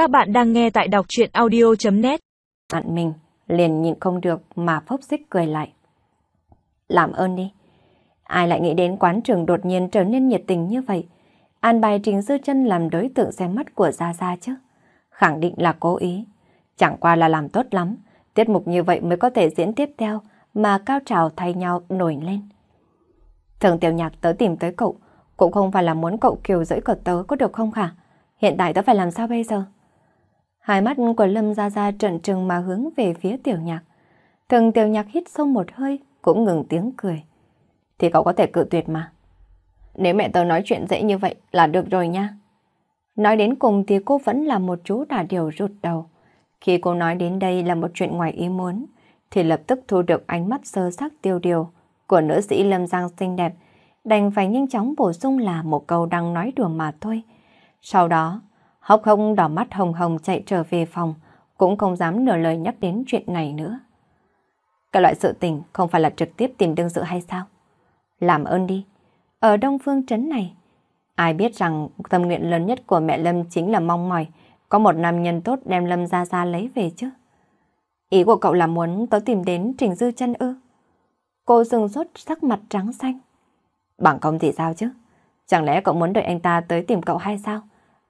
Các bạn đang nghe tại đọc chuyện audio.net Bạn mình liền nhịn không được mà phốc xích cười lại. Làm ơn đi. Ai lại nghĩ đến quán trường đột nhiên trở nên nhiệt tình như vậy? An bài Trình Dư chân làm đối tượng xem mắt của Gia Gia chứ? Khẳng định là cố ý. Chẳng qua là làm tốt lắm. Tiết mục như vậy mới có thể diễn tiếp theo mà cao trào thay nhau nổi lên. Thường tiểu nhạc tớ tìm tới cậu cũng không phải là muốn cậu kiều dẫy cậu tớ có được không khả? Hiện tại tớ phải làm sao bây giờ? Hai mắt của Lâm Gia Gia trận trừng mà hướng về phía tiểu nhạc. Thường tiểu nhạc hít sâu một hơi, cũng ngừng tiếng cười. Thì cậu có thể cự tuyệt mà. Nếu mẹ tớ nói chuyện dễ như vậy là được rồi nha. Nói đến cùng thì cô vẫn là một chú đà điều rụt đầu. Khi cô nói đến đây là một chuyện ngoài ý muốn, thì lập tức thu được ánh mắt sơ sắc tiêu điều của nữ sĩ Lâm Giang xinh đẹp, đành phải nhanh chóng bổ sung là một câu đang nói đùa mà thôi. Sau đó, hốc không đỏ mắt hồng hồng chạy trở về phòng, cũng không dám nửa lời nhắc đến chuyện này nữa. Cái loại sự tình không phải là trực tiếp tìm đương sự hay sao? Làm ơn đi. Ở Đông Phương Trấn này, ai biết rằng tâm nguyện lớn nhất của mẹ Lâm chính là mong mỏi có một nam nhân tốt đem Lâm ra ra lấy về chứ. Ý của cậu là muốn tớ tìm đến Trình Dư chân ư? Cô dừng rốt sắc mặt trắng xanh. Bằng công thì sao chứ? Chẳng lẽ cậu muốn đợi anh ta tới tìm cậu hay sao?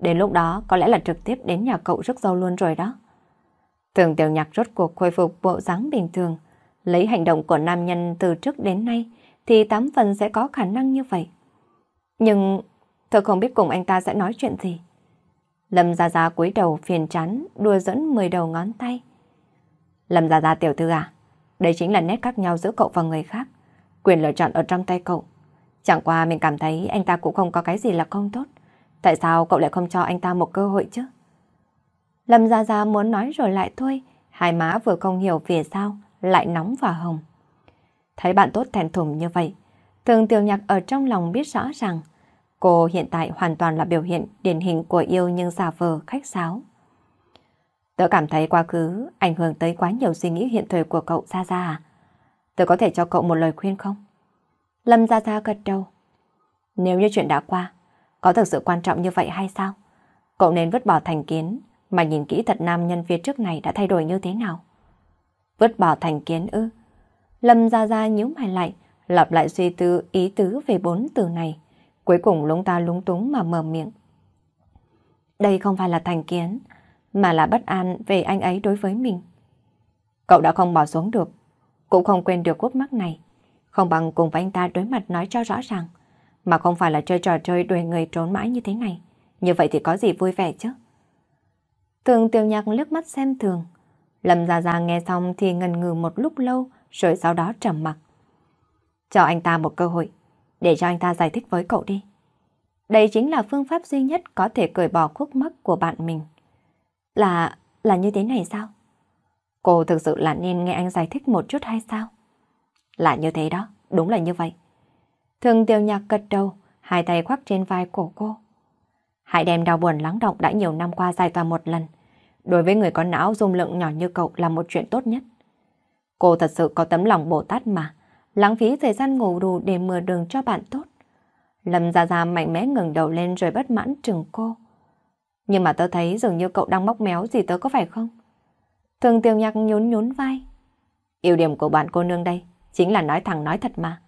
Đến lúc đó có lẽ là trực tiếp đến nhà cậu rước dâu luôn rồi đó. Tưởng tiểu nhạc rốt cuộc khôi phục bộ dáng bình thường. Lấy hành động của nam nhân từ trước đến nay thì tám phần sẽ có khả năng như vậy. Nhưng tôi không biết cùng anh ta sẽ nói chuyện gì. Lâm Gia Gia cúi đầu phiền chán đùa dẫn 10 đầu ngón tay. Lâm Gia Gia tiểu thư à, đây chính là nét khác nhau giữa cậu và người khác. Quyền lựa chọn ở trong tay cậu. Chẳng qua mình cảm thấy anh ta cũng không có cái gì là không tốt. Tại sao cậu lại không cho anh ta một cơ hội chứ? Lâm Gia Gia muốn nói rồi lại thôi. Hai má vừa không hiểu vì sao lại nóng và hồng. Thấy bạn tốt thèn thùng như vậy, thường tiểu nhạc ở trong lòng biết rõ rằng cô hiện tại hoàn toàn là biểu hiện điển hình của yêu nhưng giả vờ khách sáo. Tớ cảm thấy quá khứ ảnh hưởng tới quá nhiều suy nghĩ hiện thời của cậu Gia Gia à? Tớ có thể cho cậu một lời khuyên không? Lâm Gia Gia gật đầu. Nếu như chuyện đã qua, có thực sự quan trọng như vậy hay sao? Cậu nên vứt bỏ thành kiến mà nhìn kỹ thật nam nhân phía trước này đã thay đổi như thế nào. Vứt bỏ thành kiến ư? Lâm Gia Gia nhíu mày lại, lặp lại suy tư ý tứ về bốn từ này. Cuối cùng lúng ta lúng túng mà mở miệng. Đây không phải là thành kiến, mà là bất an về anh ấy đối với mình. Cậu đã không bỏ xuống được, cũng không quên được quốc mắc này. Không bằng cùng với anh ta đối mặt nói cho rõ ràng, mà không phải là chơi trò chơi đuổi người trốn mãi như thế này. Như vậy thì có gì vui vẻ chứ? Thường tiêu nhạc lướt mắt xem thường. Lâm Gia Gia nghe xong thì ngần ngừ một lúc lâu, rồi sau đó trầm mặc. Cho anh ta một cơ hội, để cho anh ta giải thích với cậu đi. Đây chính là phương pháp duy nhất có thể cởi bỏ khúc mắc của bạn mình. Là... là như thế này sao? Cô thực sự là nên nghe anh giải thích một chút hay sao? Là như thế đó, đúng là như vậy. Thường tiêu nhạc gật đầu, hai tay khoác trên vai cổ cô. Hãy đem đau buồn lắng động đã nhiều năm qua giải tỏa một lần. Đối với người có não dung lượng nhỏ như cậu là một chuyện tốt nhất. Cô thật sự có tấm lòng Bồ Tát mà, lãng phí thời gian ngủ đủ để mưa đường cho bạn tốt. Lâm Gia Gia mạnh mẽ ngừng đầu lên rồi bất mãn trừng cô. Nhưng mà tớ thấy dường như cậu đang móc méo gì tớ có phải không? Thường tiêu nhạc nhún nhún vai. ưu điểm của bạn cô nương đây chính là nói thẳng nói thật mà.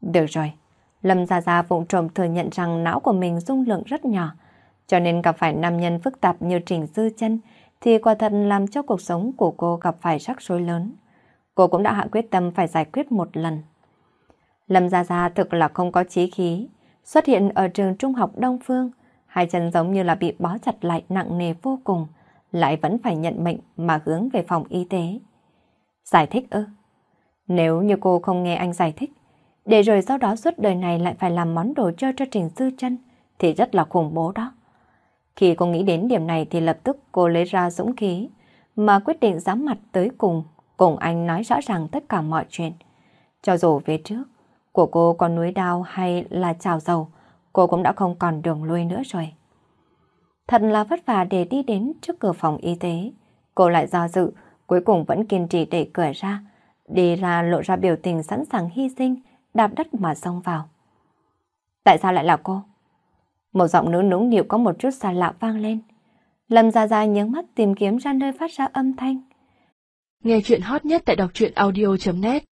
Được rồi, Lâm Gia Gia vụng trộm thừa nhận rằng não của mình dung lượng rất nhỏ, cho nên gặp phải nam nhân phức tạp như Trình Dư chân thì quả thật làm cho cuộc sống của cô gặp phải rắc rối lớn. Cô cũng đã hạ quyết tâm phải giải quyết một lần. Lâm Gia Gia thực là không có chí khí, xuất hiện ở trường trung học Đông Phương, hai chân giống như là bị bó chặt lại nặng nề vô cùng, lại vẫn phải nhận mệnh mà hướng về phòng y tế. Giải thích ư? Nếu như cô không nghe anh giải thích, để rồi sau đó suốt đời này lại phải làm món đồ chơi cho Trình Sư chân thì rất là khủng bố đó. Khi cô nghĩ đến điểm này thì lập tức cô lấy ra dũng khí, mà quyết định dám mặt tới cùng, cùng anh nói rõ ràng tất cả mọi chuyện. Cho dù về trước, của cô còn núi đao hay là trào dầu, cô cũng đã không còn đường lui nữa rồi. Thật là vất vả để đi đến trước cửa phòng y tế. Cô lại do dự, cuối cùng vẫn kiên trì để cửa ra, đi ra lộ ra biểu tình sẵn sàng hy sinh, đạp đất mà xông vào. Tại sao lại là cô? Một giọng nữ nũng điệu có một chút xa lạ vang lên. Lâm Gia Gia nhướng mắt tìm kiếm ra nơi phát ra âm thanh. Nghe chuyện hot nhất tại đọc truyện audio.net